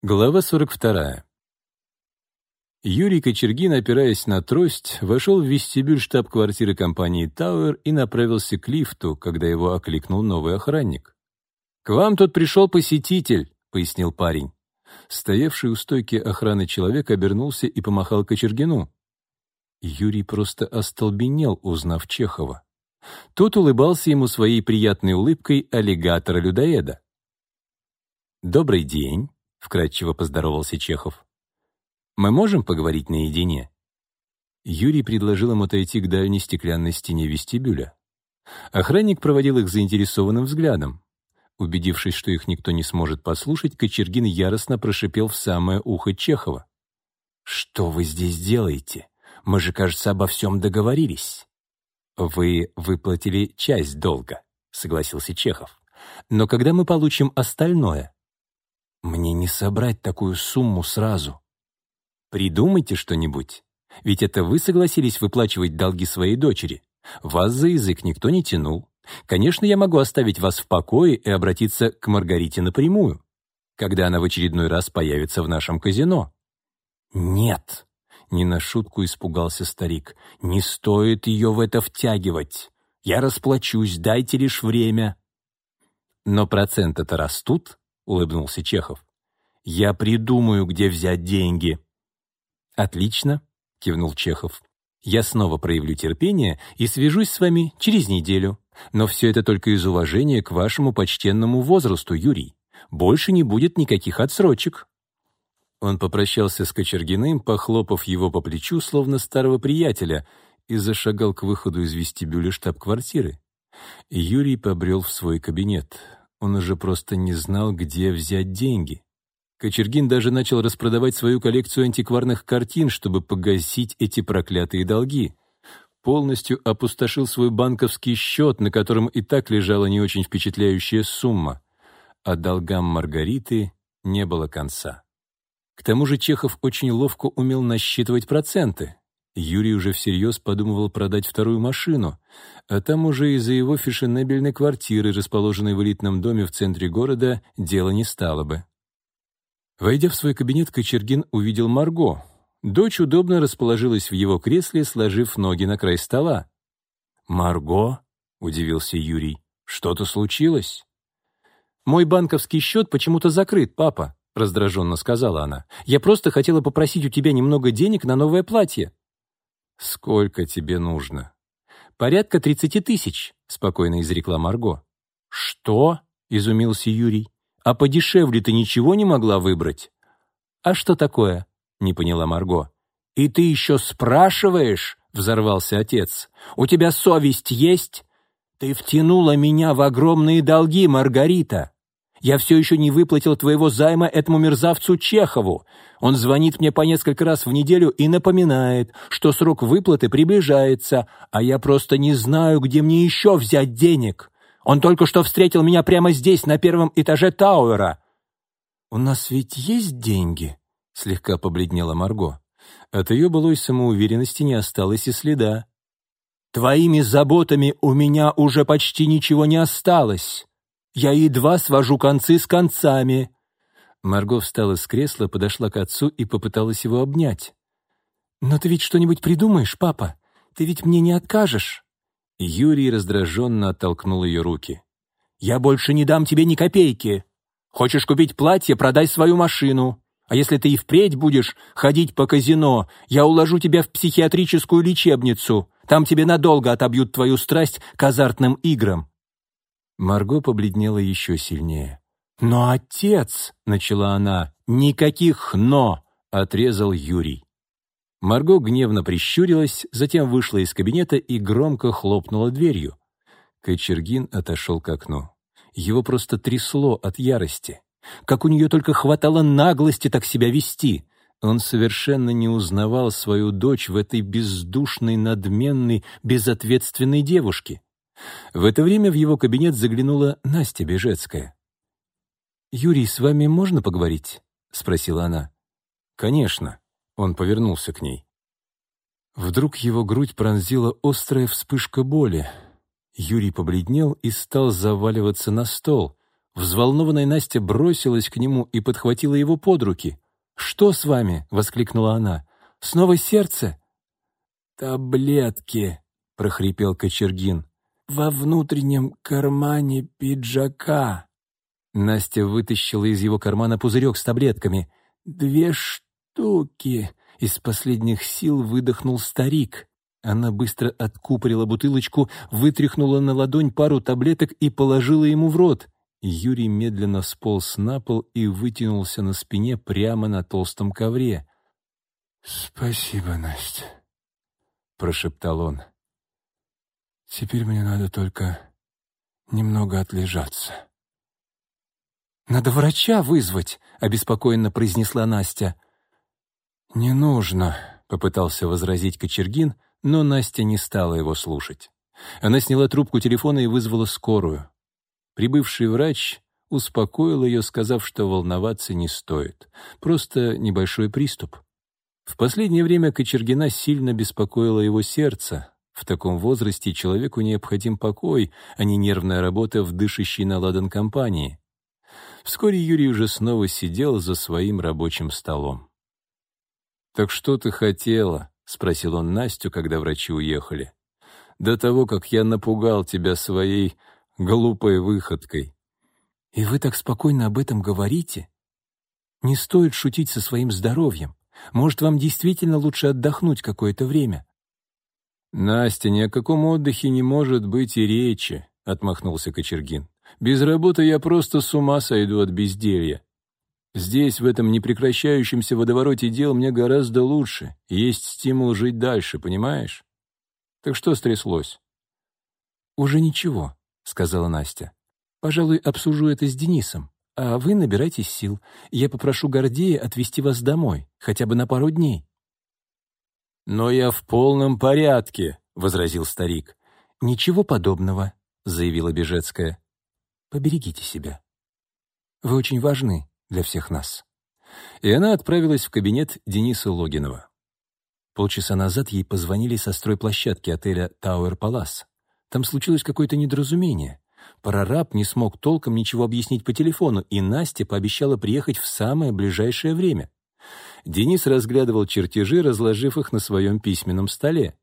Глава 42. Юрий Кочергин, опираясь на трость, вошел в вестибюль штаб-квартиры компании «Тауэр» и направился к лифту, когда его окликнул новый охранник. «К вам тут пришел посетитель», — пояснил парень. Стоявший у стойки охраны человек обернулся и помахал Кочергину. Юрий просто остолбенел, узнав Чехова. Тот улыбался ему своей приятной улыбкой аллигатора-людоеда. «Добрый день», — вкратчиво поздоровался Чехов. «Мы можем поговорить наедине?» Юрий предложил им отойти к дальней стеклянной стене вестибюля. Охранник проводил их заинтересованным взглядом. Убедившись, что их никто не сможет послушать, Кочергин яростно прошипел в самое ухо Чехова. «Что вы здесь делаете? Мы же, кажется, обо всем договорились». «Вы выплатили часть долга», — согласился Чехов. «Но когда мы получим остальное?» Мне не собрать такую сумму сразу. Придумайте что-нибудь. Ведь это вы согласились выплачивать долги своей дочери. Вас за язык никто не тянул. Конечно, я могу оставить вас в покое и обратиться к Маргарите напрямую, когда она в очередной раз появится в нашем казино. Нет, не на шутку испугался старик. Не стоит ее в это втягивать. Я расплачусь, дайте лишь время. Но проценты-то растут, улыбнулся Чехов. «Я придумаю, где взять деньги». «Отлично», — кивнул Чехов. «Я снова проявлю терпение и свяжусь с вами через неделю. Но все это только из уважения к вашему почтенному возрасту, Юрий. Больше не будет никаких отсрочек». Он попрощался с Кочергиным, похлопав его по плечу, словно старого приятеля, и зашагал к выходу из вестибюля штаб-квартиры. Юрий побрел в свой кабинет. Он уже просто не знал, где взять деньги. Кочергин даже начал распродавать свою коллекцию антикварных картин, чтобы погасить эти проклятые долги. Полностью опустошил свой банковский счет, на котором и так лежала не очень впечатляющая сумма. А долгам Маргариты не было конца. К тому же Чехов очень ловко умел насчитывать проценты. Юрий уже всерьез подумывал продать вторую машину, а там уже из-за его фешенебельной квартиры, расположенной в элитном доме в центре города, дело не стало бы. Войдя в свой кабинет, Кочергин увидел Марго. Дочь удобно расположилась в его кресле, сложив ноги на край стола. «Марго?» — удивился Юрий. «Что-то случилось?» «Мой банковский счет почему-то закрыт, папа», — раздраженно сказала она. «Я просто хотела попросить у тебя немного денег на новое платье». «Сколько тебе нужно?» «Порядка тридцати тысяч», — спокойно изрекла Марго. «Что?» — изумился Юрий. «А подешевле ты ничего не могла выбрать?» «А что такое?» — не поняла Марго. «И ты еще спрашиваешь?» — взорвался отец. «У тебя совесть есть? Ты втянула меня в огромные долги, Маргарита. Я все еще не выплатил твоего займа этому мерзавцу Чехову. Он звонит мне по несколько раз в неделю и напоминает, что срок выплаты приближается, а я просто не знаю, где мне еще взять денег. Он только что встретил меня прямо здесь, на первом этаже Тауэра». «У нас ведь есть деньги?» — слегка побледнела Марго. От ее былой самоуверенности не осталось и следа. «Твоими заботами у меня уже почти ничего не осталось. Я едва свожу концы с концами». Марго встала с кресла, подошла к отцу и попыталась его обнять. «Но ты ведь что-нибудь придумаешь, папа? Ты ведь мне не откажешь?» Юрий раздраженно оттолкнул ее руки. «Я больше не дам тебе ни копейки. Хочешь купить платье, продай свою машину. А если ты и впредь будешь ходить по казино, я уложу тебя в психиатрическую лечебницу. Там тебе надолго отобьют твою страсть к азартным играм. Марго побледнела еще сильнее. «Но отец!» — начала она. «Никаких «но!» — отрезал Юрий. Марго гневно прищурилась, затем вышла из кабинета и громко хлопнула дверью. Кочергин отошел к окну. Его просто трясло от ярости. Как у нее только хватало наглости так себя вести. Он совершенно не узнавал свою дочь в этой бездушной, надменной, безответственной девушке. В это время в его кабинет заглянула Настя Бежецкая. «Юрий, с вами можно поговорить?» — спросила она. «Конечно». Он повернулся к ней. Вдруг его грудь пронзила острая вспышка боли. Юрий побледнел и стал заваливаться на стол. Взволнованная Настя бросилась к нему и подхватила его под руки. «Что с вами?» — воскликнула она. «Снова сердце?» «Таблетки», — прохрипел Кочергин. «Во внутреннем кармане пиджака». Настя вытащила из его кармана пузырек с таблетками. «Две штуки!» — из последних сил выдохнул старик. Она быстро откупорила бутылочку, вытряхнула на ладонь пару таблеток и положила ему в рот. Юрий медленно сполз на пол и вытянулся на спине прямо на толстом ковре. «Спасибо, Настя», — прошептал он. «Теперь мне надо только немного отлежаться». «Надо врача вызвать», — обеспокоенно произнесла Настя. «Не нужно», — попытался возразить Кочергин, но Настя не стала его слушать. Она сняла трубку телефона и вызвала скорую. Прибывший врач успокоил ее, сказав, что волноваться не стоит. Просто небольшой приступ. В последнее время Кочергина сильно беспокоило его сердце. В таком возрасте человеку необходим покой, а не нервная работа в дышащей на ладан компании. Вскоре Юрий уже снова сидел за своим рабочим столом. «Так что ты хотела?» — спросил он Настю, когда врачи уехали. «До того, как я напугал тебя своей глупой выходкой. И вы так спокойно об этом говорите? Не стоит шутить со своим здоровьем. Может, вам действительно лучше отдохнуть какое-то время? Настя, ни о каком отдыхе не может быть и речи, отмахнулся Кочергин. Без работы я просто с ума сойду от безделья. Здесь, в этом непрекращающемся водовороте дел, мне гораздо лучше. Есть стимул жить дальше, понимаешь? Так что стряслось? Уже ничего сказала Настя. «Пожалуй, обсужу это с Денисом, а вы набирайтесь сил. Я попрошу Гордея отвезти вас домой, хотя бы на пару дней». «Но я в полном порядке», — возразил старик. «Ничего подобного», — заявила Бежецкая. «Поберегите себя. Вы очень важны для всех нас». И она отправилась в кабинет Дениса Логинова. Полчаса назад ей позвонили со стройплощадки отеля «Тауэр Палас». Там случилось какое-то недоразумение. Прораб не смог толком ничего объяснить по телефону, и Настя пообещала приехать в самое ближайшее время. Денис разглядывал чертежи, разложив их на своем письменном столе.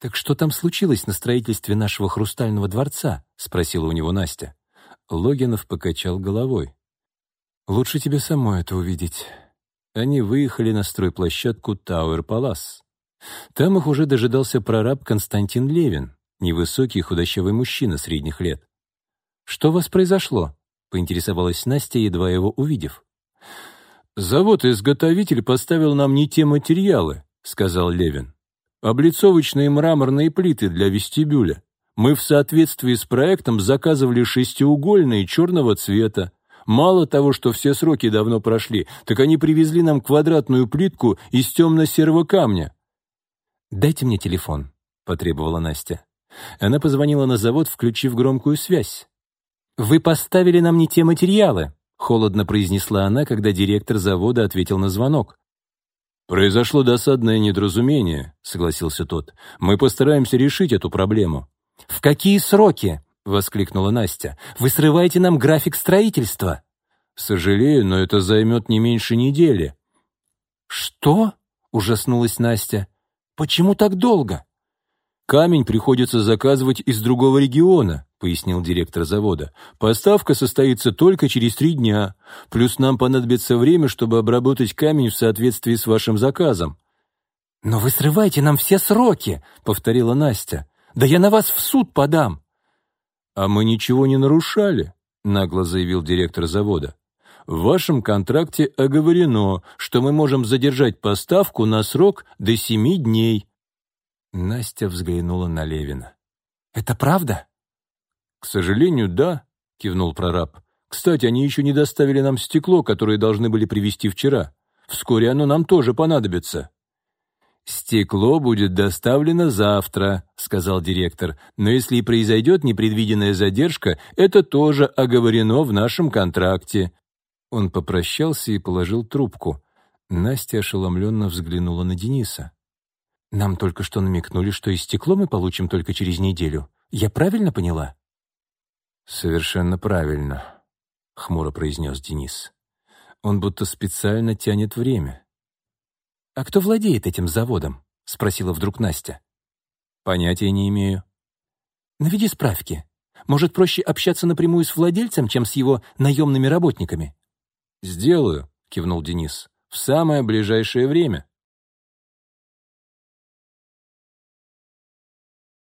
«Так что там случилось на строительстве нашего хрустального дворца?» — спросила у него Настя. Логинов покачал головой. «Лучше тебе самой это увидеть». Они выехали на стройплощадку Тауэр Палас. Там их уже дожидался прораб Константин Левин невысокий худощавый мужчина средних лет. «Что у вас произошло?» — поинтересовалась Настя, едва его увидев. «Завод-изготовитель поставил нам не те материалы», — сказал Левин. «Облицовочные мраморные плиты для вестибюля. Мы в соответствии с проектом заказывали шестиугольные черного цвета. Мало того, что все сроки давно прошли, так они привезли нам квадратную плитку из темно-серого камня». «Дайте мне телефон», — потребовала Настя. Она позвонила на завод, включив громкую связь. «Вы поставили нам не те материалы», — холодно произнесла она, когда директор завода ответил на звонок. «Произошло досадное недоразумение», — согласился тот. «Мы постараемся решить эту проблему». «В какие сроки?» — воскликнула Настя. «Вы срываете нам график строительства». «Сожалею, но это займет не меньше недели». «Что?» — ужаснулась Настя. «Почему так долго?» «Камень приходится заказывать из другого региона», — пояснил директор завода. «Поставка состоится только через три дня. Плюс нам понадобится время, чтобы обработать камень в соответствии с вашим заказом». «Но вы срываете нам все сроки», — повторила Настя. «Да я на вас в суд подам». «А мы ничего не нарушали», — нагло заявил директор завода. «В вашем контракте оговорено, что мы можем задержать поставку на срок до семи дней». Настя взглянула на Левина. «Это правда?» «К сожалению, да», — кивнул прораб. «Кстати, они еще не доставили нам стекло, которое должны были привезти вчера. Вскоре оно нам тоже понадобится». «Стекло будет доставлено завтра», — сказал директор. «Но если и произойдет непредвиденная задержка, это тоже оговорено в нашем контракте». Он попрощался и положил трубку. Настя ошеломленно взглянула на Дениса. Нам только что намекнули, что и стекло мы получим только через неделю. Я правильно поняла? Совершенно правильно, — хмуро произнес Денис. «Он будто специально тянет время». «А кто владеет этим заводом?» — спросила вдруг Настя. «Понятия не имею». «Наведи справки. Может, проще общаться напрямую с владельцем, чем с его наемными работниками?» «Сделаю», — кивнул Денис. «В самое ближайшее время».